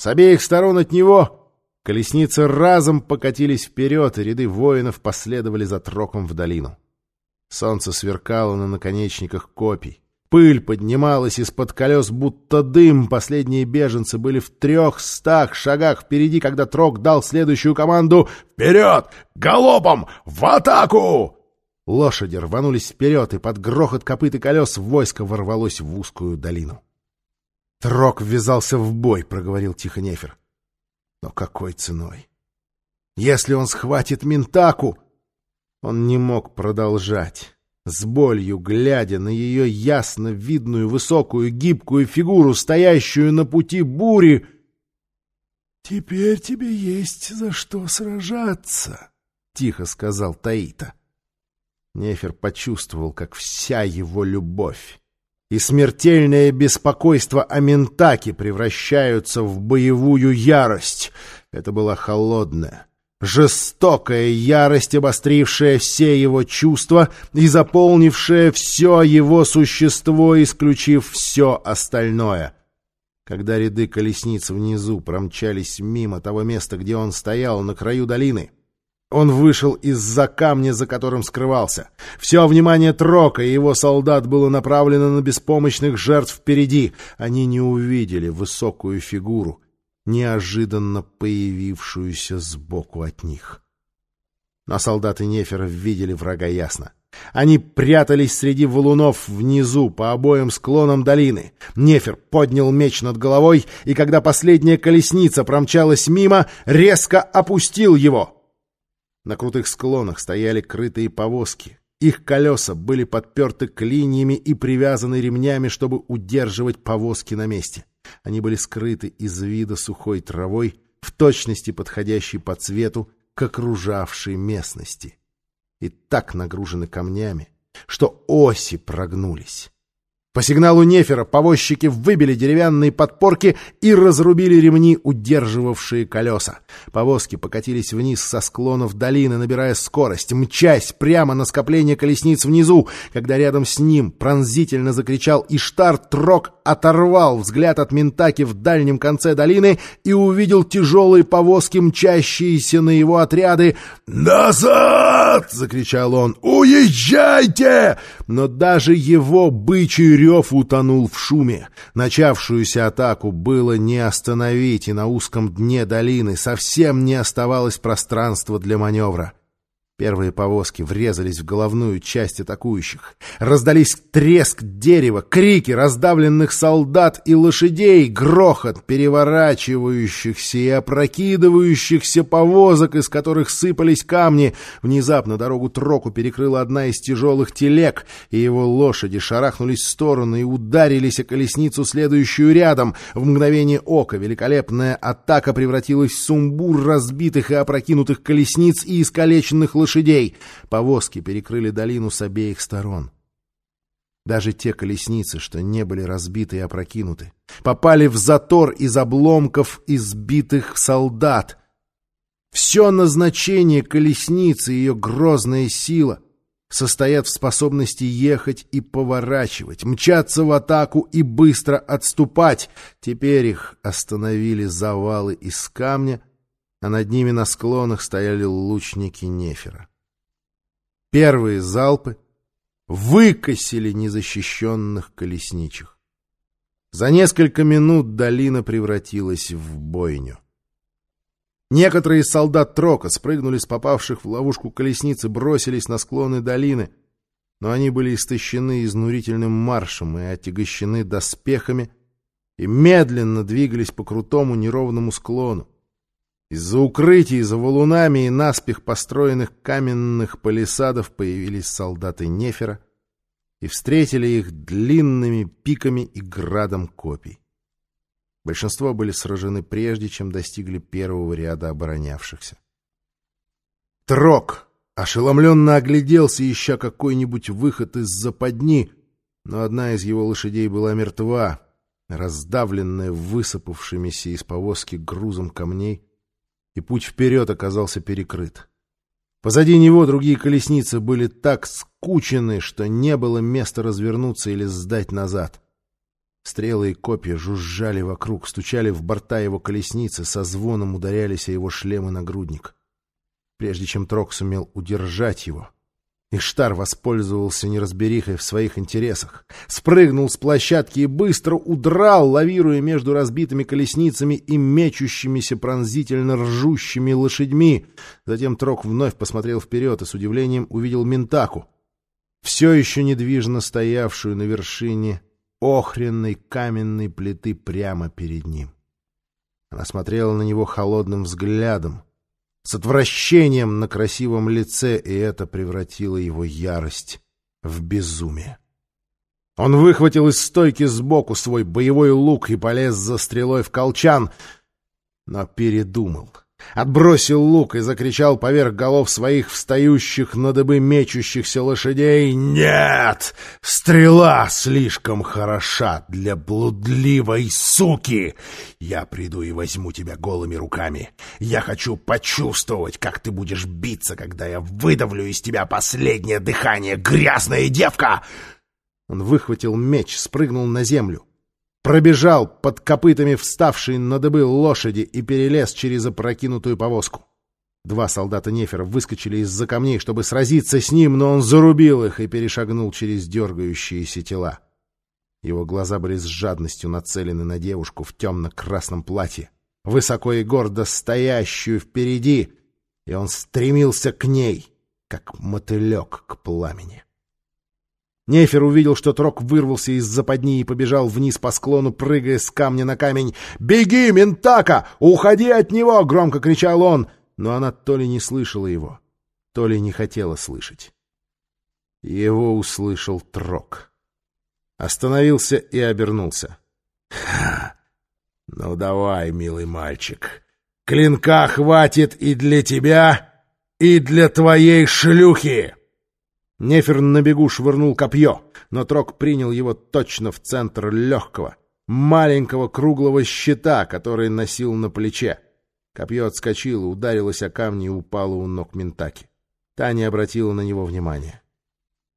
С обеих сторон от него колесницы разом покатились вперед, и ряды воинов последовали за троком в долину. Солнце сверкало на наконечниках копий. Пыль поднималась из-под колес, будто дым. Последние беженцы были в трехстах шагах впереди, когда Трок дал следующую команду «Вперед! Галопом! В атаку!» Лошади рванулись вперед, и под грохот копыт и колес войско ворвалось в узкую долину. «Трок ввязался в бой», — проговорил тихо Нефер. «Но какой ценой? Если он схватит Ментаку...» Он не мог продолжать с болью глядя на ее ясно видную высокую гибкую фигуру, стоящую на пути бури. «Теперь тебе есть за что сражаться», — тихо сказал Таита. Нефер почувствовал, как вся его любовь и смертельное беспокойство о Ментаке превращаются в боевую ярость. Это была холодная, Жестокая ярость, обострившая все его чувства и заполнившая все его существо, исключив все остальное. Когда ряды колесниц внизу промчались мимо того места, где он стоял на краю долины, он вышел из-за камня, за которым скрывался. Все внимание Трока и его солдат было направлено на беспомощных жертв впереди. Они не увидели высокую фигуру — неожиданно появившуюся сбоку от них. Но солдаты Нефера видели врага ясно. Они прятались среди валунов внизу, по обоим склонам долины. Нефер поднял меч над головой, и когда последняя колесница промчалась мимо, резко опустил его. На крутых склонах стояли крытые повозки. Их колеса были подперты клиньями и привязаны ремнями, чтобы удерживать повозки на месте. Они были скрыты из вида сухой травой, в точности подходящей по цвету к окружавшей местности. И так нагружены камнями, что оси прогнулись. По сигналу Нефера повозчики выбили деревянные подпорки и разрубили ремни, удерживавшие колеса. Повозки покатились вниз со склонов долины, набирая скорость, мчась прямо на скопление колесниц внизу. Когда рядом с ним пронзительно закричал Иштар, Трок оторвал взгляд от Ментаки в дальнем конце долины и увидел тяжелые повозки, мчащиеся на его отряды. «Назад!» — закричал он. «Уезжайте!» Но даже его бычий рев утонул в шуме. Начавшуюся атаку было не остановить, и на узком дне долины совсем не оставалось пространства для маневра. Первые повозки врезались в головную часть атакующих. Раздались треск дерева, крики раздавленных солдат и лошадей, грохот переворачивающихся и опрокидывающихся повозок, из которых сыпались камни. Внезапно дорогу Троку перекрыла одна из тяжелых телег, и его лошади шарахнулись в сторону и ударились о колесницу, следующую рядом. В мгновение ока великолепная атака превратилась в сумбур разбитых и опрокинутых колесниц и искалеченных лошадей лошадей. Повозки перекрыли долину с обеих сторон. Даже те колесницы, что не были разбиты и опрокинуты, попали в затор из обломков избитых солдат. Все назначение колесницы и ее грозная сила состоят в способности ехать и поворачивать, мчаться в атаку и быстро отступать. Теперь их остановили завалы из камня, а над ними на склонах стояли лучники Нефера. Первые залпы выкосили незащищенных колесничих. За несколько минут долина превратилась в бойню. Некоторые из солдат Трока спрыгнули с попавших в ловушку колесницы, бросились на склоны долины, но они были истощены изнурительным маршем и отягощены доспехами и медленно двигались по крутому неровному склону. Из-за укрытий, за валунами и наспех построенных каменных палисадов появились солдаты Нефера и встретили их длинными пиками и градом копий. Большинство были сражены прежде, чем достигли первого ряда оборонявшихся. Трок ошеломленно огляделся, ища какой-нибудь выход из западни, но одна из его лошадей была мертва, раздавленная высыпавшимися из повозки грузом камней, и путь вперед оказался перекрыт. Позади него другие колесницы были так скучены, что не было места развернуться или сдать назад. Стрелы и копья жужжали вокруг, стучали в борта его колесницы, со звоном ударялись о его шлем и нагрудник. Прежде чем Трок сумел удержать его, Иштар воспользовался неразберихой в своих интересах, спрыгнул с площадки и быстро удрал, лавируя между разбитыми колесницами и мечущимися пронзительно ржущими лошадьми. Затем Трок вновь посмотрел вперед и с удивлением увидел Ментаку, все еще недвижно стоявшую на вершине охренной каменной плиты прямо перед ним. Она смотрела на него холодным взглядом, с отвращением на красивом лице, и это превратило его ярость в безумие. Он выхватил из стойки сбоку свой боевой лук и полез за стрелой в колчан, но передумал — отбросил лук и закричал поверх голов своих встающих на дыбы мечущихся лошадей «Нет! Стрела слишком хороша для блудливой суки! Я приду и возьму тебя голыми руками. Я хочу почувствовать, как ты будешь биться, когда я выдавлю из тебя последнее дыхание, грязная девка!» Он выхватил меч, спрыгнул на землю пробежал под копытами вставшей на дыбы лошади и перелез через опрокинутую повозку. Два солдата Нефера выскочили из-за камней, чтобы сразиться с ним, но он зарубил их и перешагнул через дергающиеся тела. Его глаза были с жадностью нацелены на девушку в темно-красном платье, высоко и гордо стоящую впереди, и он стремился к ней, как мотылек к пламени. Нефер увидел, что Трок вырвался из западни и побежал вниз по склону, прыгая с камня на камень. «Беги, Ментака! Уходи от него!» — громко кричал он. Но она то ли не слышала его, то ли не хотела слышать. Его услышал Трок. Остановился и обернулся. «Ха! Ну давай, милый мальчик, клинка хватит и для тебя, и для твоей шлюхи!» Нефер на бегу швырнул копье, но Трок принял его точно в центр легкого, маленького круглого щита, который носил на плече. Копье отскочило, ударилось о камни и упало у ног Ментаки. Та не обратила на него внимания.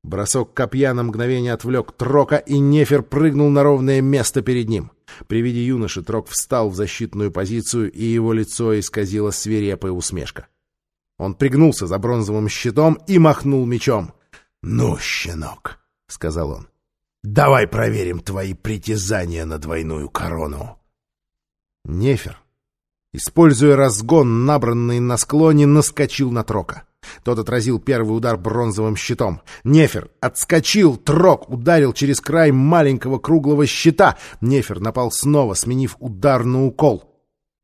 Бросок копья на мгновение отвлек Трока, и Нефер прыгнул на ровное место перед ним. При виде юноши Трок встал в защитную позицию, и его лицо исказило свирепая усмешка. Он пригнулся за бронзовым щитом и махнул мечом. «Ну, щенок», — сказал он, — «давай проверим твои притязания на двойную корону». Нефер, используя разгон, набранный на склоне, наскочил на Трока. Тот отразил первый удар бронзовым щитом. Нефер отскочил, Трок ударил через край маленького круглого щита. Нефер напал снова, сменив удар на укол.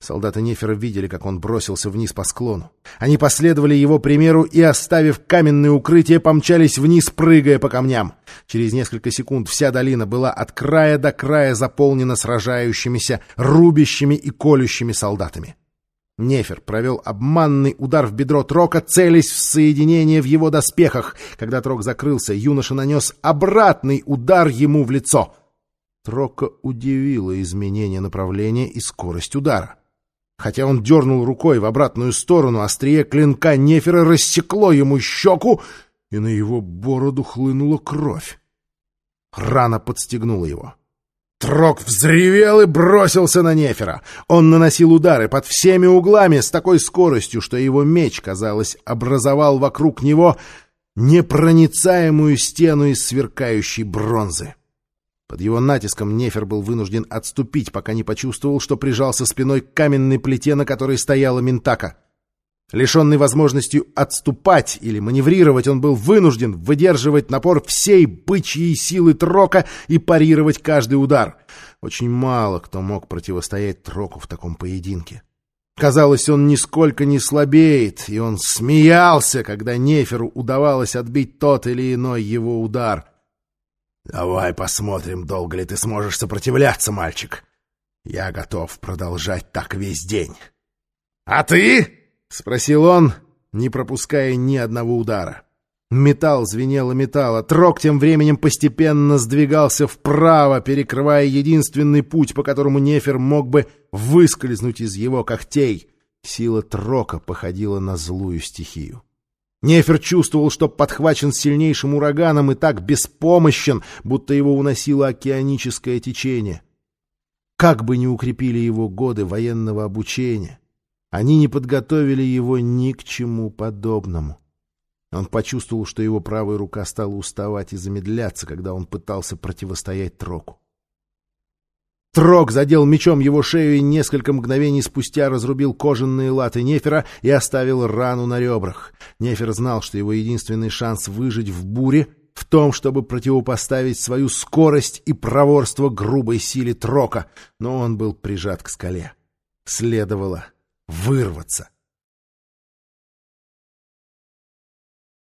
Солдаты Нефера видели, как он бросился вниз по склону. Они последовали его примеру и, оставив каменное укрытие, помчались вниз, прыгая по камням. Через несколько секунд вся долина была от края до края заполнена сражающимися, рубящими и колющими солдатами. Нефер провел обманный удар в бедро Трока, целясь в соединение в его доспехах. Когда Трок закрылся, юноша нанес обратный удар ему в лицо. Трока удивило изменение направления и скорость удара. Хотя он дернул рукой в обратную сторону, острие клинка Нефера рассекло ему щеку, и на его бороду хлынула кровь. Рана подстегнула его. Трок взревел и бросился на Нефера. Он наносил удары под всеми углами с такой скоростью, что его меч, казалось, образовал вокруг него непроницаемую стену из сверкающей бронзы. Под его натиском Нефер был вынужден отступить, пока не почувствовал, что прижался спиной к каменной плите, на которой стояла Ментака. Лишенный возможностью отступать или маневрировать, он был вынужден выдерживать напор всей бычьей силы Трока и парировать каждый удар. Очень мало кто мог противостоять Троку в таком поединке. Казалось, он нисколько не слабеет, и он смеялся, когда Неферу удавалось отбить тот или иной его удар — Давай посмотрим, долго ли ты сможешь сопротивляться, мальчик. Я готов продолжать так весь день. — А ты? — спросил он, не пропуская ни одного удара. Металл звенел и металл, а трок тем временем постепенно сдвигался вправо, перекрывая единственный путь, по которому Нефер мог бы выскользнуть из его когтей. Сила трока походила на злую стихию. Нефер чувствовал, что подхвачен сильнейшим ураганом и так беспомощен, будто его уносило океаническое течение. Как бы ни укрепили его годы военного обучения, они не подготовили его ни к чему подобному. Он почувствовал, что его правая рука стала уставать и замедляться, когда он пытался противостоять Троку. Трок задел мечом его шею и несколько мгновений спустя разрубил кожаные латы Нефера и оставил рану на ребрах. Нефер знал, что его единственный шанс выжить в буре в том, чтобы противопоставить свою скорость и проворство грубой силе Трока, но он был прижат к скале. Следовало вырваться.